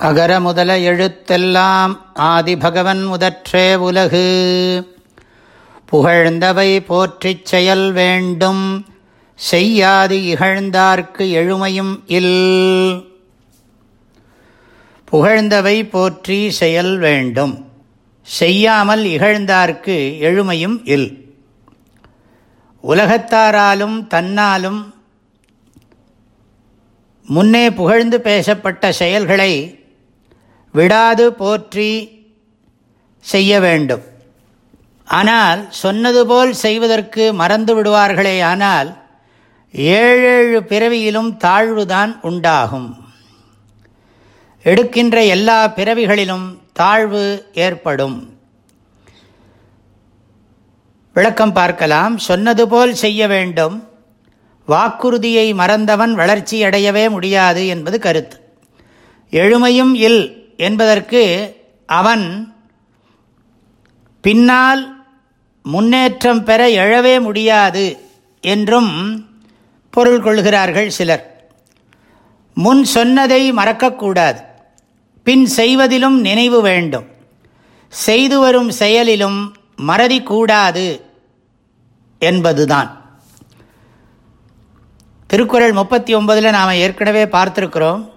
அகர முதல எழுத்தெல்லாம் ஆதிபகவன் முதற்றே உலகு. புகழ்ந்தவை போற்றிச் செயல் வேண்டும். செய்யாது இகழ்ந்தார்க்கு எழுமையும் இல். புகழ்ந்தவை போற்றி செயல் வேண்டும். செய்யாமல் இகழ்ந்தார்க்கு எழுமையும் இல். உலகத்தாராலும் தன்னாலும் முன்னே புகழ்ந்து பேசப்பட்ட செயல்களை விடாது போற்றி செய்ய வேண்டும். ஆனால் சொன்னது போல் செய்வதற்கு மறந்து விடுவார்களே ஆனால் ஏழேழு பிறவியிலும் தாழ்வுதான் உண்டாகும். எடுக்கின்ற எல்லா பிறவிகளிலும் தாழ்வு ஏற்படும். விளக்கம் பார்க்கலாம். சொன்னது போல் செய்ய வேண்டும். வாக்குறுதியை மறந்தவன் வளர்ச்சி அடையவே முடியாது என்பது கருத்து. எழுமையும் இல் என்பதற்கு அவன் பின்னால் முன்னேற்றம் பெற எழவே முடியாது என்றும் பொருள் கொள்கிறார்கள் சிலர். முன் சொன்னதை மறக்கக்கூடாது. பின் செய்வதிலும் நினைவு வேண்டும். செய்து வரும் செயலிலும் மறதி கூடாது என்பதுதான். திருக்குறள் முப்பத்தி ஒன்பதில் நாம் ஏற்கனவே பார்த்துருக்கிறோம்.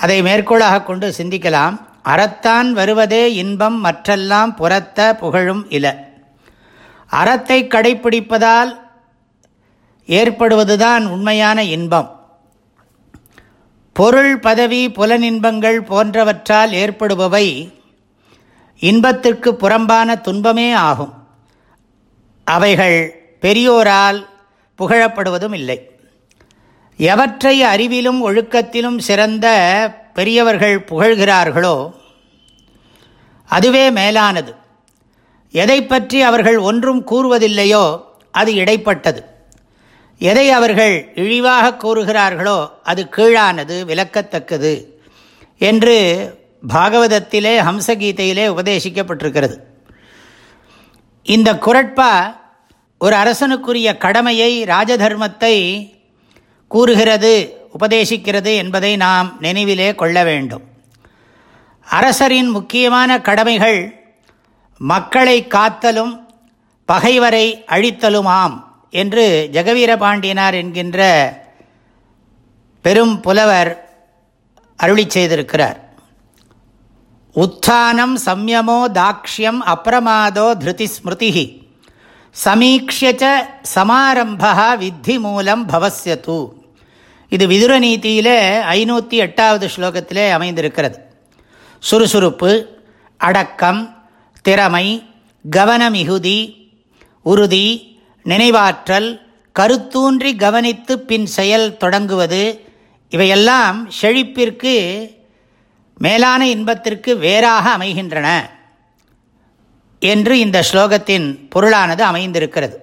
அதை மேற்கோளாக கொண்டு சிந்திக்கலாம். அறத்தான் வருவதே இன்பம் மற்றெல்லாம் புறத்த புகழும் இல. அறத்தை கடைப்பிடிப்பதால் ஏற்படுவதுதான் உண்மையான இன்பம். பொருள் பதவி புலனின்பங்கள் போன்றவற்றால் ஏற்படுபவை இன்பத்திற்கு புறம்பான துன்பமே ஆகும். அவைகள் பெரியோரால் புகழப்படுவதும் இல்லை. எவற்றை அறிவிலும் ஒழுக்கத்திலும் சிறந்த பெரியவர்கள் புகழ்கிறார்களோ அதுவே மேலானது. எதை பற்றி அவர்கள் ஒன்றும் கூறுவதில்லையோ அது இடைப்பட்டது. எதை அவர்கள் இழிவாக கூறுகிறார்களோ அது கீழானது விளக்கத்தக்கது என்று பாகவதத்திலே ஹம்சகீதையிலே உபதேசிக்கப்பட்டிருக்கிறது. இந்த குரட்பா ஒரு அரசனுக்குரிய கடமையை ராஜதர்மத்தை கூறுகிறது உபதேசிக்கிறது என்பதை நாம் நினைவிலே கொள்ள வேண்டும். அரசரின் முக்கியமான கடமைகள் மக்களை காத்தலும் பகைவரை அழித்தலுமாம் என்று ஜெகவீரபாண்டியனார் என்கின்ற பெரும் புலவர் அருளி செய்திருக்கிறார். உத்தானம் சம்யமோ தாக்ஷியம் அப்பிரமாதோ திருதி ஸ்மிருதி சமீக்ஷ சமாரம்பா வித்தி மூலம் பவசியத்து இது விதுர நீதியிலே ஐநூற்றி எட்டாவது ஸ்லோகத்திலே அமைந்திருக்கிறது. சுறுசுறுப்பு அடக்கம் திறமை கவனமிகுதி உறுதி நினைவாற்றல் கருத்தூன்றி கவனித்து பின் செயல் தொடங்குவது இவையெல்லாம் செழிப்பிற்கு மேலான இன்பத்திற்கு வேறாக அமைகின்றன என்று இந்த ஸ்லோகத்தின் பொருளானது அமைந்திருக்கிறது.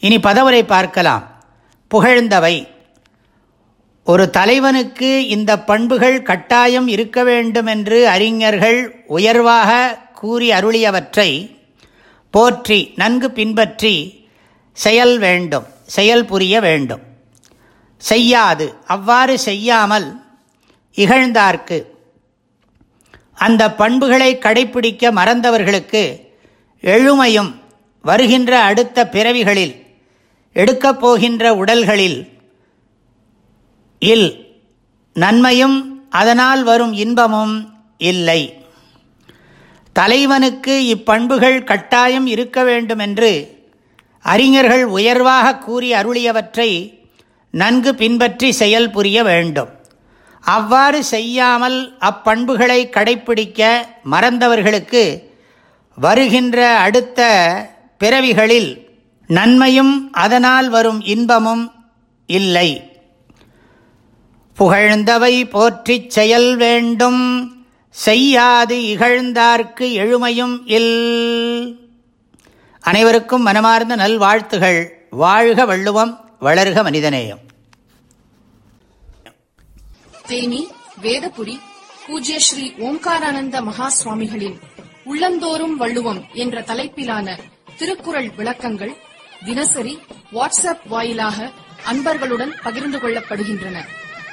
இனி பதவரை பார்க்கலாம். புகழ்ந்தவை. ஒரு தலைவனுக்கு இந்த பண்புகள் கட்டாயம் இருக்க வேண்டும் என்று அறிஞர்கள் உயர்வாக கூறி அருளியவற்றை போற்றி நன்கு பின்பற்றி செயல் வேண்டும் செயல் புரிய வேண்டும். செய்யாது அவ்வாறு செய்யாமல் இகழ்ந்தார்க்கு. அந்த பண்புகளை கடைப்பிடிக்க மறந்தவர்களுக்கு எழுமையும் வருகின்ற அடுத்த பிறவிகளில் எடுக்கப் போகின்ற உடல்களில் இல். நன்மையும் அதனால் வரும் இன்பமும் இல்லை. தலைவனுக்கு இப்பண்புகள் கட்டாயம் இருக்க வேண்டுமென்று அறிஞர்கள் உயர்வாக கூறி அருளியவற்றை நன்கு பின்பற்றி செயல் புரிய வேண்டும். அவ்வாறு செய்யாமல் அப்பண்புகளை கடைப்பிடிக்க மறந்தவர்களுக்கு வருகின்ற அடுத்த பிறவிகளில் நன்மையும் அதனால் வரும் இன்பமும் இல்லை. புகழ்ந்தவை போற்றிச் செயல் வேண்டும். செய்யாது இகழ்ந்தார்க்கு எழுமையும் இல். அனைவருக்கும் மனமார்ந்த நல்வாழ்த்துகள். வாழ்க வள்ளுவம் வளர்க மனிதநேயம். தேனி வேதபுரி பூஜ்ய ஸ்ரீ ஓம்காரானந்த மகா சுவாமிகளின் உள்ளந்தோறும் வள்ளுவம் என்ற தலைப்பிலான திருக்குறள் விளக்கங்கள் தினசரி வாட்ஸ்அப் வாயிலாக அன்பர்களுடன் பகிர்ந்து கொள்ளப்படுகின்றன.